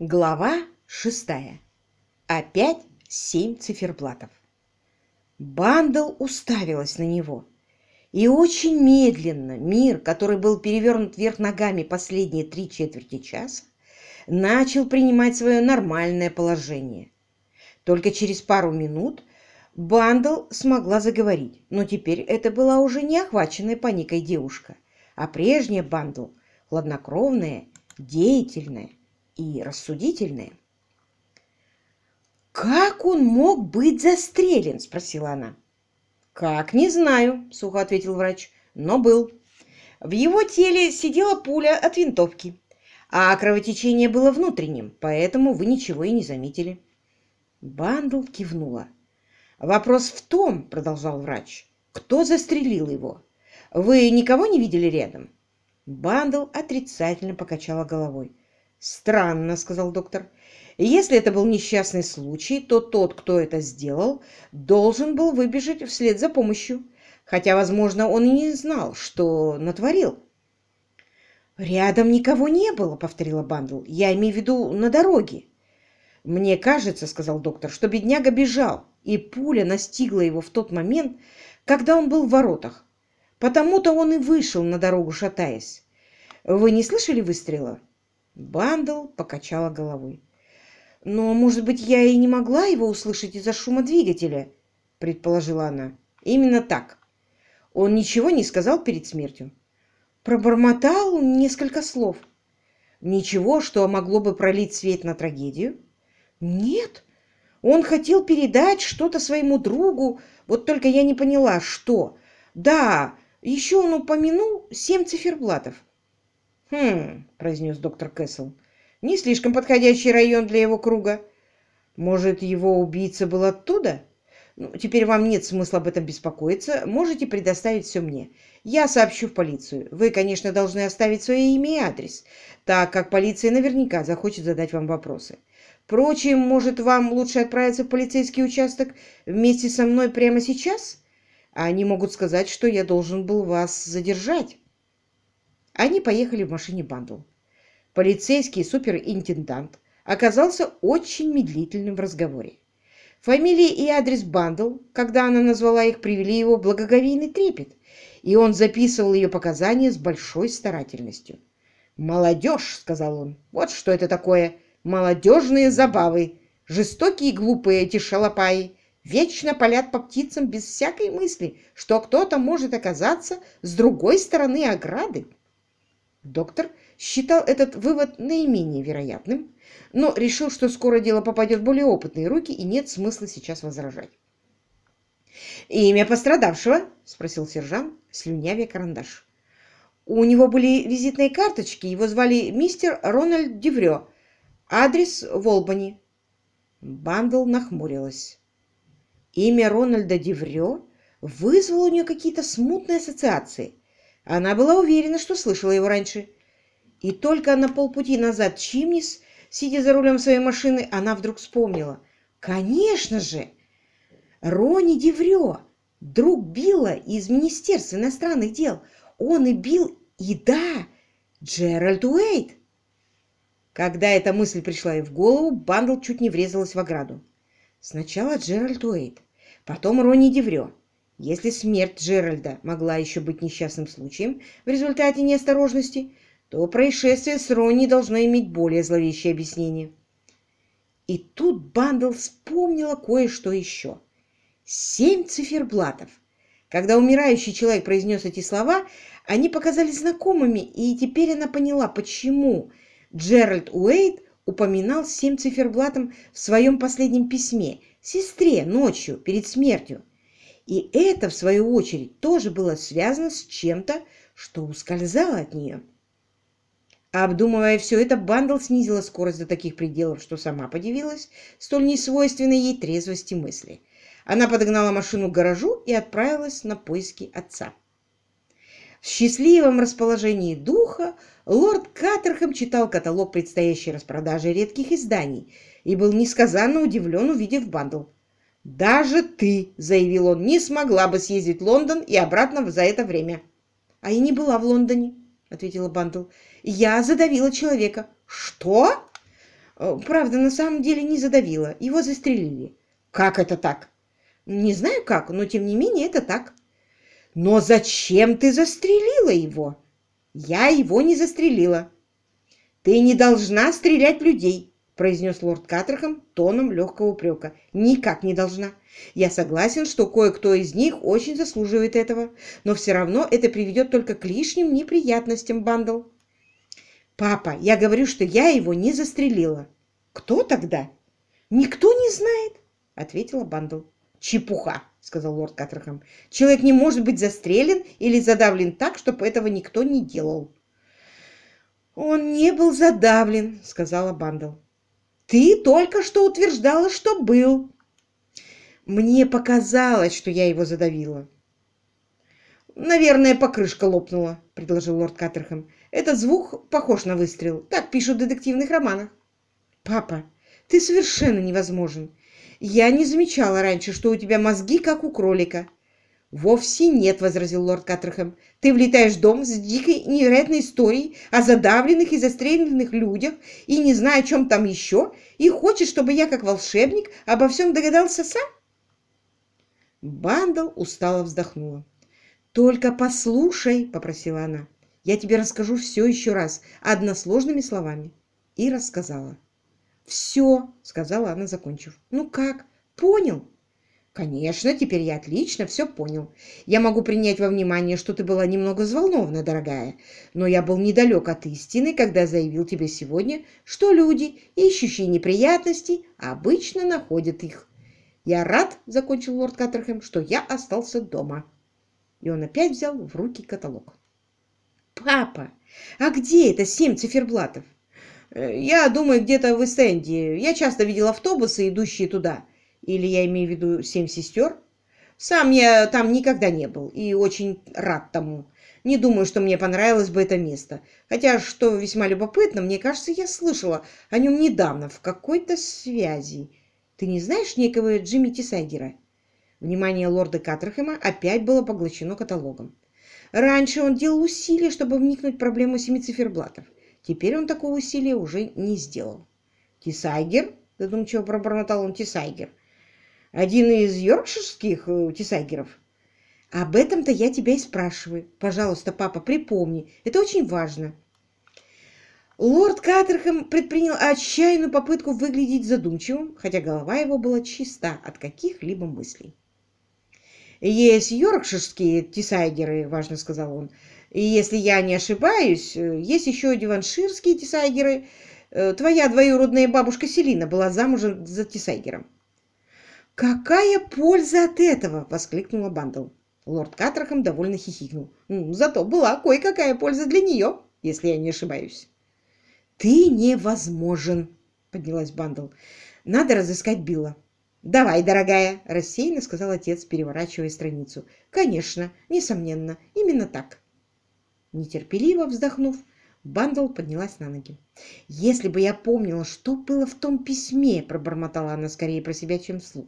Глава шестая. Опять семь циферблатов. Бандл уставилась на него. И очень медленно мир, который был перевернут вверх ногами последние три четверти часа, начал принимать свое нормальное положение. Только через пару минут Бандл смогла заговорить, но теперь это была уже не охваченная паникой девушка, а прежняя Бандл, хладнокровная, деятельная и рассудительная. «Как он мог быть застрелен?» – спросила она. «Как, не знаю», – сухо ответил врач, – «но был. В его теле сидела пуля от винтовки, а кровотечение было внутренним, поэтому вы ничего и не заметили». Бандл кивнула. «Вопрос в том, — продолжал врач, — кто застрелил его? Вы никого не видели рядом?» Бандл отрицательно покачала головой. «Странно», — сказал доктор. «Если это был несчастный случай, то тот, кто это сделал, должен был выбежать вслед за помощью, хотя, возможно, он и не знал, что натворил». «Рядом никого не было», — повторила Бандл. «Я имею в виду на дороге». «Мне кажется, — сказал доктор, — что бедняга бежал, и пуля настигла его в тот момент, когда он был в воротах. Потому-то он и вышел на дорогу, шатаясь. Вы не слышали выстрела?» Бандл покачала головой. «Но, может быть, я и не могла его услышать из-за шума двигателя?» — предположила она. «Именно так. Он ничего не сказал перед смертью. Пробормотал несколько слов. Ничего, что могло бы пролить свет на трагедию?» «Нет, он хотел передать что-то своему другу, вот только я не поняла, что. Да, еще он упомянул семь циферблатов». «Хм», — произнес доктор Кэссел, — «не слишком подходящий район для его круга. Может, его убийца был оттуда? Ну, теперь вам нет смысла об этом беспокоиться. Можете предоставить все мне. Я сообщу в полицию. Вы, конечно, должны оставить свое имя и адрес, так как полиция наверняка захочет задать вам вопросы. Впрочем, может, вам лучше отправиться в полицейский участок вместе со мной прямо сейчас? Они могут сказать, что я должен был вас задержать. Они поехали в машине Бандл. Полицейский суперинтендант оказался очень медлительным в разговоре. Фамилия и адрес Бандл, когда она назвала их, привели его в благоговейный трепет, и он записывал ее показания с большой старательностью. «Молодежь», — сказал он, — «вот что это такое молодежные забавы, жестокие и глупые эти шалопаи, вечно палят по птицам без всякой мысли, что кто-то может оказаться с другой стороны ограды. Доктор считал этот вывод наименее вероятным, но решил, что скоро дело попадет в более опытные руки и нет смысла сейчас возражать. «Имя пострадавшего?» – спросил сержант, слюнявя карандаш. «У него были визитные карточки, его звали мистер Рональд Деврё, Адрес в Олбани. Бандл нахмурилась. Имя Рональда Деврё вызвало у нее какие-то смутные ассоциации. Она была уверена, что слышала его раньше. И только на полпути назад Чимнис, сидя за рулем своей машины, она вдруг вспомнила. Конечно же! Рони Деврё, друг Билла из Министерства иностранных дел. Он и Билл, и да, Джеральд Уэйт. Когда эта мысль пришла ей в голову, Бандл чуть не врезалась в ограду. Сначала Джеральд Уэйт, потом Ронни Деврё. Если смерть Джеральда могла еще быть несчастным случаем в результате неосторожности, то происшествие с Ронни должно иметь более зловещее объяснение. И тут Бандл вспомнила кое-что еще. Семь циферблатов. Когда умирающий человек произнес эти слова, они показались знакомыми, и теперь она поняла, почему Джеральд Уэйт упоминал семь циферблатом в своем последнем письме сестре ночью перед смертью. И это, в свою очередь, тоже было связано с чем-то, что ускользало от нее. Обдумывая все это, Бандл снизила скорость до таких пределов, что сама подивилась столь несвойственной ей трезвости мысли. Она подогнала машину к гаражу и отправилась на поиски отца. В счастливом расположении духа лорд Каттерхэм читал каталог предстоящей распродажи редких изданий и был несказанно удивлен, увидев Бандл. «Даже ты, — заявил он, — не смогла бы съездить в Лондон и обратно за это время». «А я не была в Лондоне», — ответила Бандл. «Я задавила человека». «Что?» Э, правда, на самом деле не задавила. Его застрелили. Как это так? Не знаю как, но тем не менее это так. Но зачем ты застрелила его? Я его не застрелила. Ты не должна стрелять людей, произнес лорд Каттерхэм тоном легкого упрека. Никак не должна. Я согласен, что кое-кто из них очень заслуживает этого, но все равно это приведет только к лишним неприятностям, Бандл. Папа, я говорю, что я его не застрелила. Кто тогда? Никто не знает, ответила Бандл. Чепуха, сказал лорд Каттерхэм. Человек не может быть застрелен или задавлен так, чтобы этого никто не делал. Он не был задавлен, сказала Бандл. Ты только что утверждала, что был. Мне показалось, что я его задавила. «Наверное, покрышка лопнула», — предложил лорд Каттерхэм. «Этот звук похож на выстрел. Так пишут в детективных романах». «Папа, ты совершенно невозможен. Я не замечала раньше, что у тебя мозги, как у кролика». «Вовсе нет», — возразил лорд Каттерхэм. «Ты влетаешь в дом с дикой невероятной историей о задавленных и застреленных людях и не зная, о чем там еще, и хочешь, чтобы я, как волшебник, обо всем догадался сам?» Бандл устало вздохнула. «Только послушай», — попросила она. «Я тебе расскажу все еще раз, односложными словами». И рассказала. «Все», — сказала она, закончив. «Ну как, понял?» «Конечно, теперь я отлично все понял. Я могу принять во внимание, что ты была немного взволнована, дорогая, но я был недалек от истины, когда заявил тебе сегодня, что люди, ищущие неприятностей, обычно находят их. Я рад, — закончил лорд Каттерхэм, — что я остался дома». И он опять взял в руки каталог. «Папа, а где это семь циферблатов?» «Э, «Я думаю, где-то в Эстенде. Я часто видел автобусы, идущие туда». Или я имею в виду «Семь сестер»? Сам я там никогда не был и очень рад тому. Не думаю, что мне понравилось бы это место. Хотя, что весьма любопытно, мне кажется, я слышала о нем недавно в какой-то связи. Ты не знаешь некого Джимми Тисайгера? Внимание лорда Каттерхэма опять было поглощено каталогом. Раньше он делал усилия, чтобы вникнуть в проблему семи циферблатов. Теперь он такого усилия уже не сделал. «Тисайгер?» – задумчиво пробормотал он. «Тисайгер. Один из йоркширских э, тисайгеров. Об этом-то я тебя и спрашиваю. Пожалуйста, папа, припомни. Это очень важно. Лорд Каттерхэм предпринял отчаянную попытку выглядеть задумчивым, хотя голова его была чиста от каких-либо мыслей. «Есть йоркширские тисайгеры», — важно сказал он. «И если я не ошибаюсь, э, есть еще диванширские тисайгеры. Э, твоя двоюродная бабушка Селина была замужем за тисайгером». «Какая польза от этого?» — воскликнула Бандл. Лорд Каттерхэм довольно хихикнул. «Зато была кое-какая польза для нее, если я не ошибаюсь». «Ты невозможен!» — поднялась Бандл. «Надо разыскать Билла». «Давай, дорогая!» — рассеянно сказал отец, переворачивая страницу. «Конечно, несомненно, именно так». Нетерпеливо вздохнув, Бандл поднялась на ноги. «Если бы я помнила, что было в том письме!» — пробормотала она скорее про себя, чем вслух.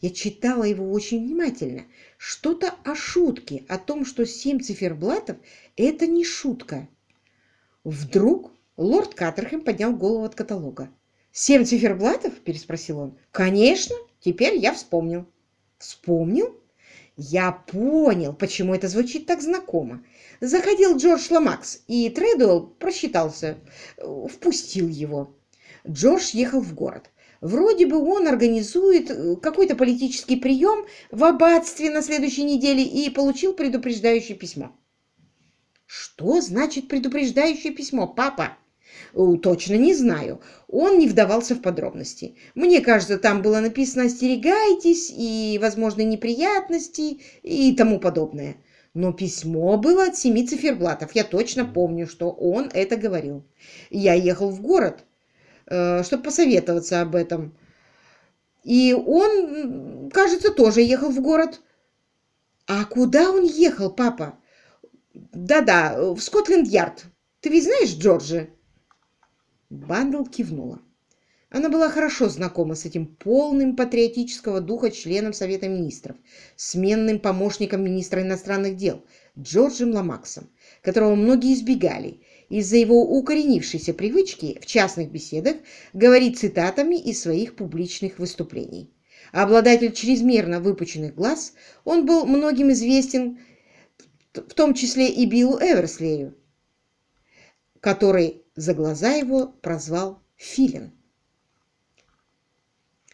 Я читала его очень внимательно. Что-то о шутке, о том, что семь циферблатов — это не шутка. Вдруг лорд Каттерхэм поднял голову от каталога. «Семь циферблатов?» – переспросил он. «Конечно! Теперь я вспомнил». «Вспомнил?» «Я понял, почему это звучит так знакомо. Заходил Джордж Ламакс, и Тредуэлл просчитался, впустил его. Джордж ехал в город. Вроде бы он организует э, какой-то политический прием в аббатстве на следующей неделе и получил предупреждающее письмо. Что значит предупреждающее письмо, папа? Точно не знаю. Он не вдавался в подробности. Мне кажется, там было написано «остерегайтесь» и «возможные неприятности» и тому подобное. Но письмо было от семи циферблатов. Я точно помню, что он это говорил. Я ехал в город, Э, чтобы посоветоваться об этом. И он, кажется, тоже ехал в город. А куда он ехал, папа? Да-да, в Скотленд-Ярд. Ты ведь знаешь Джорджи? Бандл кивнула. Она была хорошо знакома с этим полным патриотического духа членом Совета Министров, сменным помощником министра иностранных дел Джорджем Ламаксом, которого многие избегали, из-за его укоренившейся привычки в частных беседах говорить цитатами из своих публичных выступлений. Обладатель чрезмерно выпученных глаз, он был многим известен, в том числе и Биллу Эверслею, который за глаза его прозвал Филин.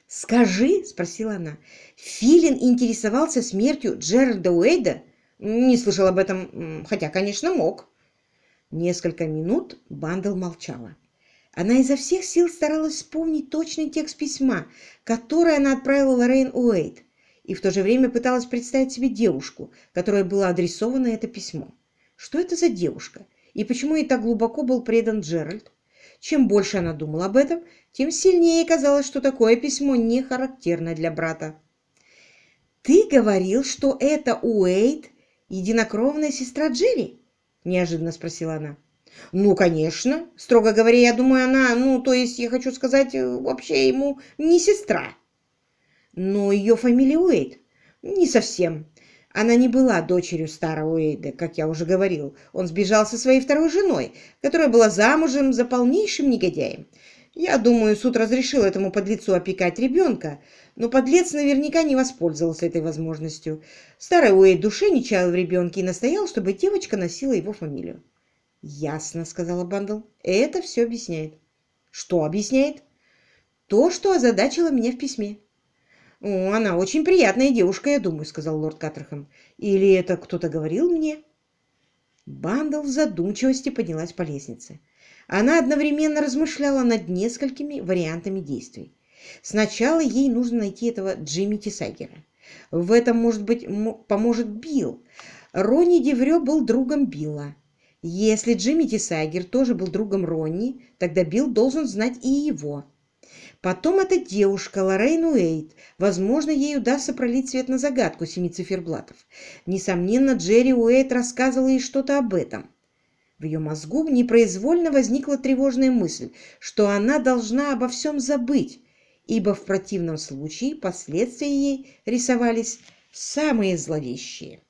«Скажи», — спросила она, — «Филин интересовался смертью Джеральда Уэйда?» «Не слышал об этом, хотя, конечно, мог». Несколько минут Бандл молчала. Она изо всех сил старалась вспомнить точный текст письма, которое она отправила Лоррейн Уэйд, и в то же время пыталась представить себе девушку, которой было адресовано это письмо. Что это за девушка? И почему ей так глубоко был предан Джеральд? Чем больше она думала об этом, тем сильнее казалось, что такое письмо не характерно для брата. «Ты говорил, что это Уэйд, единокровная сестра Джерри?» – неожиданно спросила она. Ну, конечно. Строго говоря, я думаю, она, ну, то есть, я хочу сказать, э, вообще ему не сестра. Но ее фамилия Уэйд? Не совсем. Она не была дочерью старого Уэйда, как я уже говорил. Он сбежал со своей второй женой, которая была замужем за полнейшим негодяем. Я думаю, суд разрешил этому подлецу опекать ребенка, но подлец наверняка не воспользовался этой возможностью. Старый Уэйд души не чаял в ребенке и настоял, чтобы девочка носила его фамилию. «Ясно», — сказала Бандл. «Это все объясняет». «Что объясняет?» «То, что озадачило меня в письме». «О, она очень приятная девушка, я думаю», — сказал лорд Каттерхэм. «Или это кто-то говорил мне?» Бандл в задумчивости поднялась по лестнице. Она одновременно размышляла над несколькими вариантами действий. Сначала ей нужно найти этого Джимми Тисагера. В этом, может быть, поможет Билл. Ронни Деврё был другом Билла. Если Джимми Тисагер тоже был другом Ронни, тогда Билл должен знать и его. Потом эта девушка Лоррейн Уэйт. Возможно, ей удастся пролить свет на загадку семи циферблатов. Несомненно, Джерри Уэйт рассказывала ей что-то об этом. В ее мозгу непроизвольно возникла тревожная мысль, что она должна обо всем забыть, ибо в противном случае последствия ей рисовались самые зловещие.